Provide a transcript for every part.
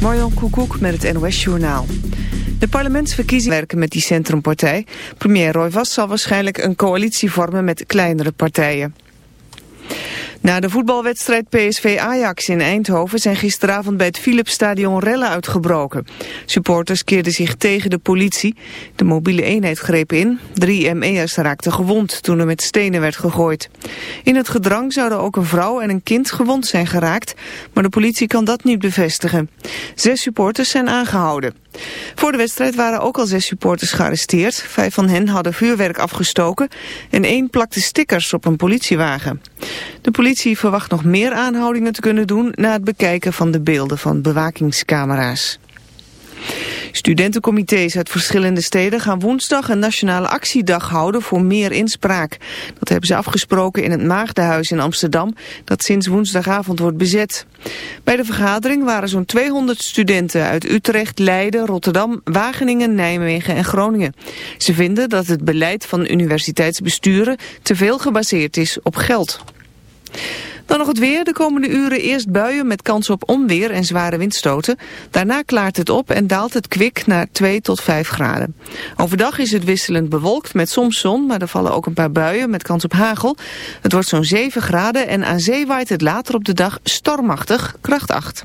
Marjan Koekoek met het NOS-journaal. De parlementsverkiezingen werken met die centrumpartij. Premier Roy zal waarschijnlijk een coalitie vormen met kleinere partijen. Na de voetbalwedstrijd PSV-Ajax in Eindhoven zijn gisteravond bij het Philipsstadion rellen uitgebroken. Supporters keerden zich tegen de politie. De mobiele eenheid greep in. Drie ME'ers raakten gewond toen er met stenen werd gegooid. In het gedrang zouden ook een vrouw en een kind gewond zijn geraakt, maar de politie kan dat niet bevestigen. Zes supporters zijn aangehouden. Voor de wedstrijd waren ook al zes supporters gearresteerd. Vijf van hen hadden vuurwerk afgestoken en één plakte stickers op een politiewagen. De politie verwacht nog meer aanhoudingen te kunnen doen na het bekijken van de beelden van bewakingscamera's. Studentencomité's uit verschillende steden gaan woensdag een nationale actiedag houden voor meer inspraak. Dat hebben ze afgesproken in het Maagdenhuis in Amsterdam, dat sinds woensdagavond wordt bezet. Bij de vergadering waren zo'n 200 studenten uit Utrecht, Leiden, Rotterdam, Wageningen, Nijmegen en Groningen. Ze vinden dat het beleid van universiteitsbesturen te veel gebaseerd is op geld. Dan nog het weer. De komende uren eerst buien met kans op onweer en zware windstoten. Daarna klaart het op en daalt het kwik naar 2 tot 5 graden. Overdag is het wisselend bewolkt met soms zon, maar er vallen ook een paar buien met kans op hagel. Het wordt zo'n 7 graden en aan zee waait het later op de dag stormachtig, kracht 8.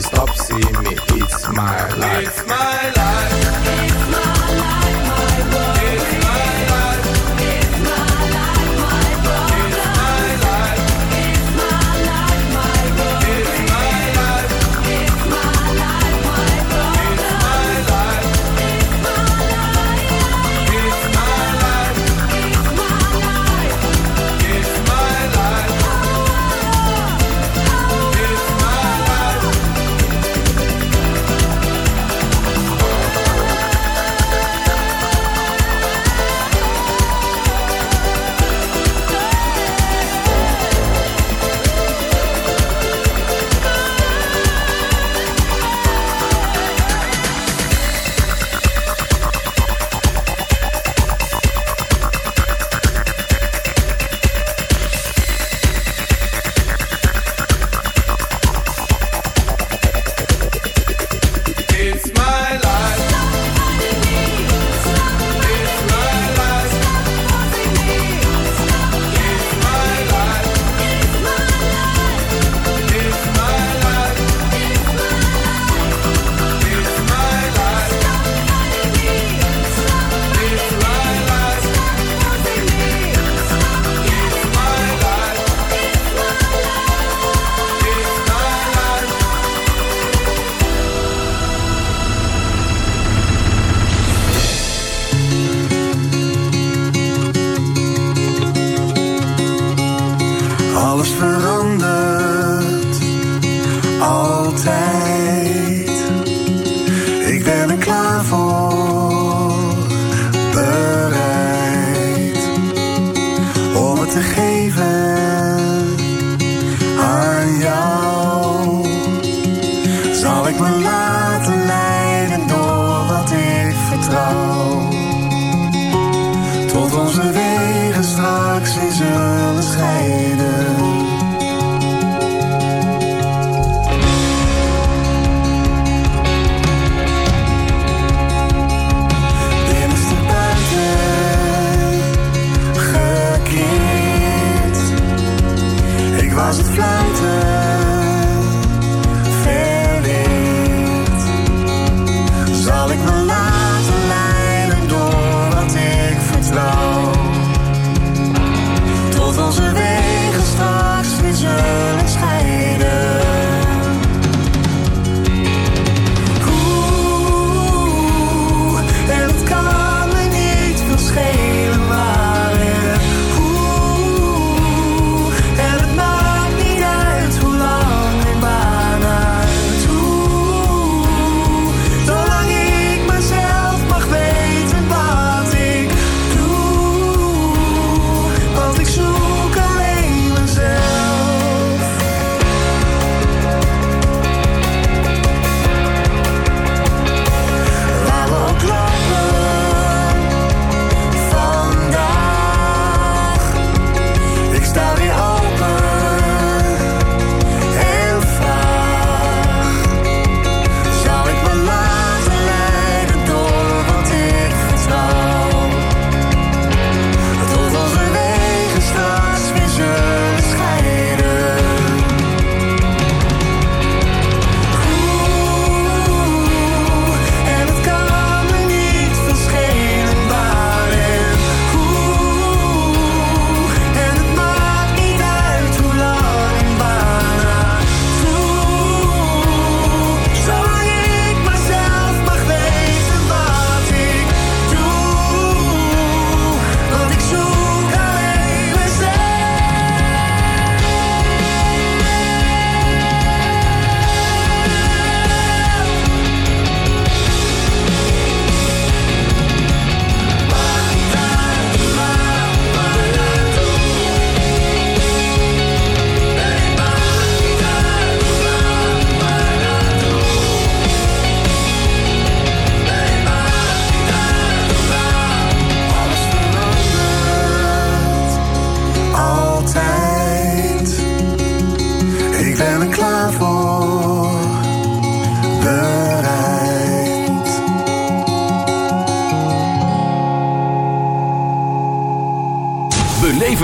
stop, see me, it's my life. It's my life.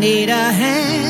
need a hand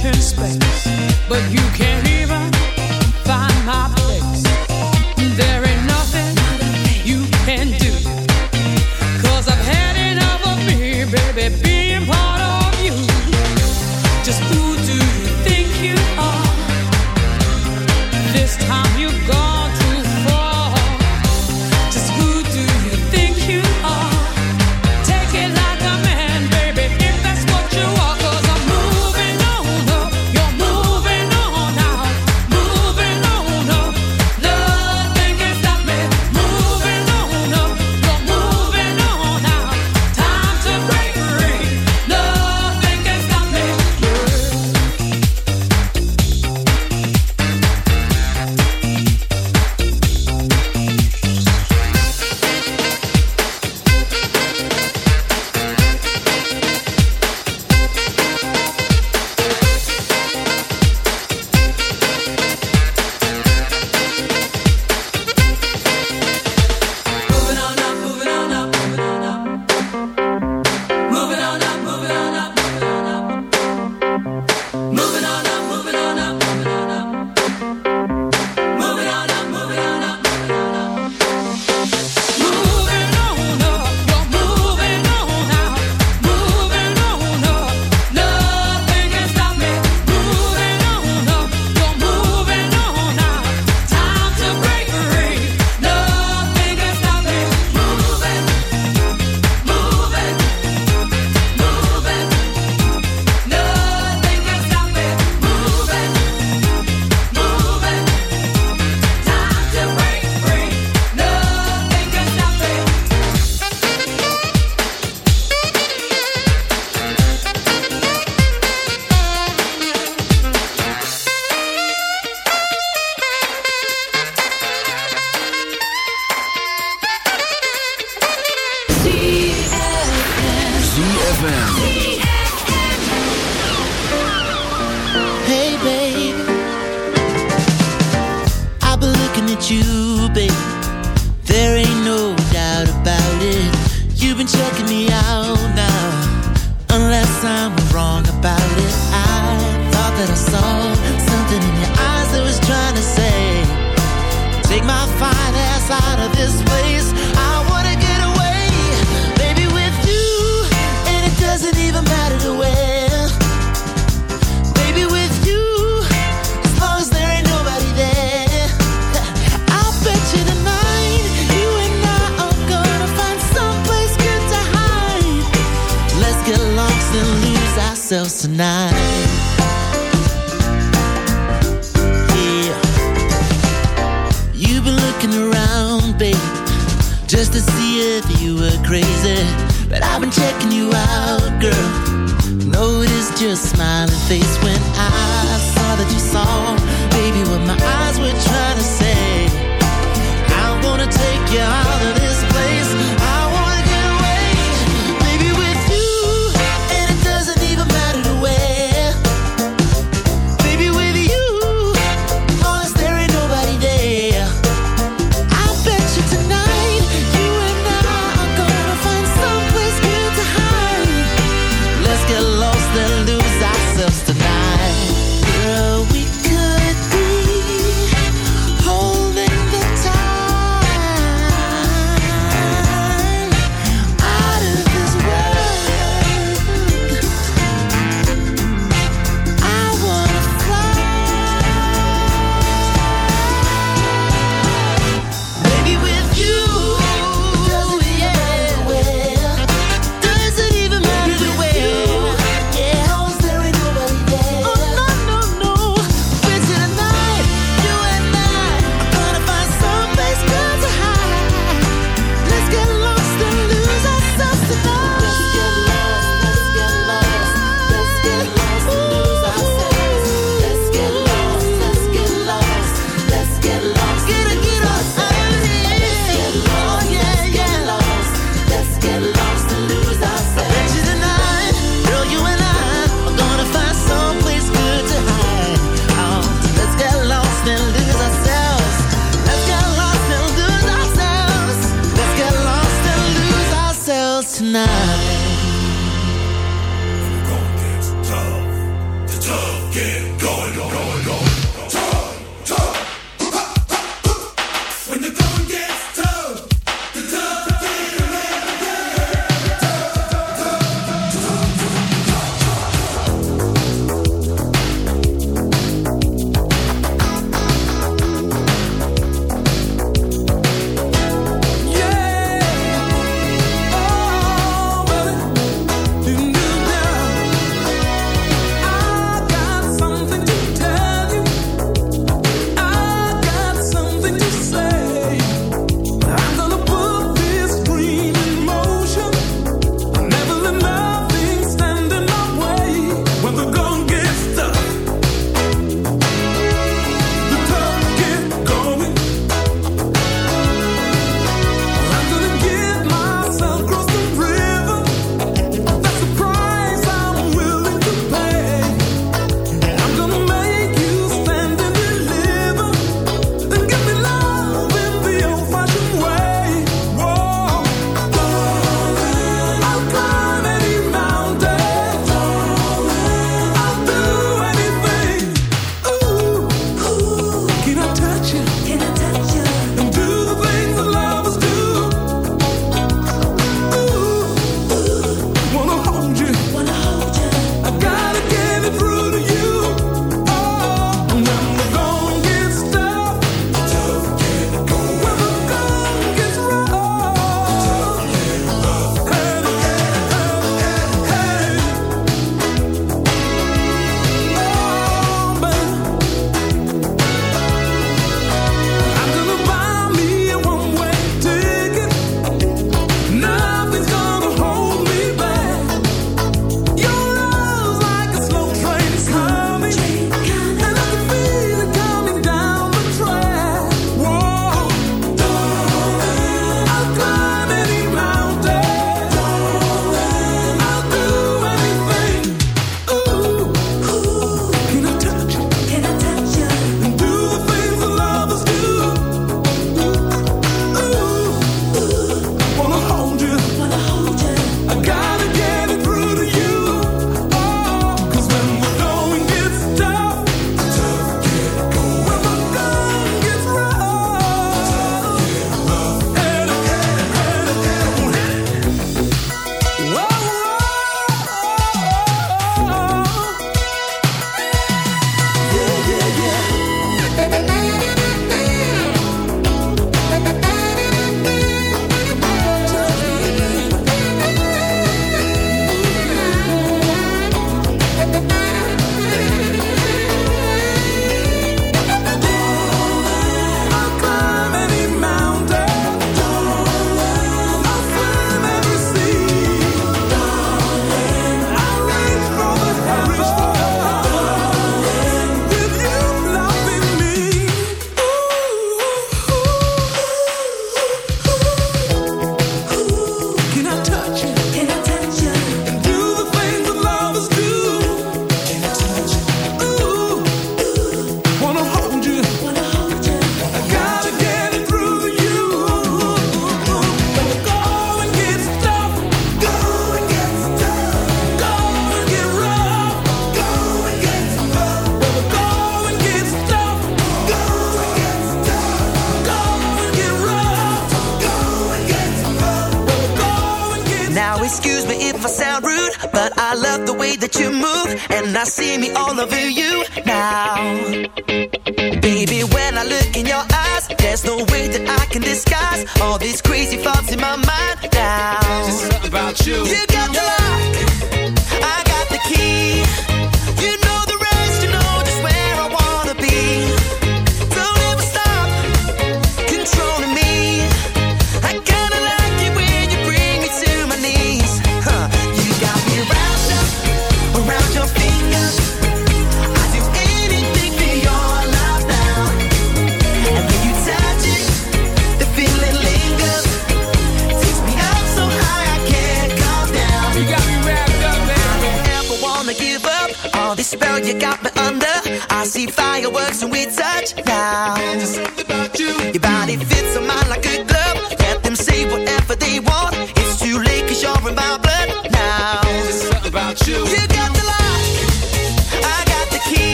space, but you can't even find my.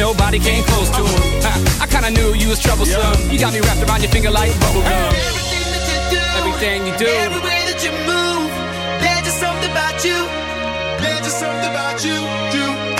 nobody came close to him. I, kinda knew you was troublesome. Yeah. You got me wrapped around your finger like bubblegum. Everything that you do, everything you do, every way that you move, there's just something about you. There's just something about you, you.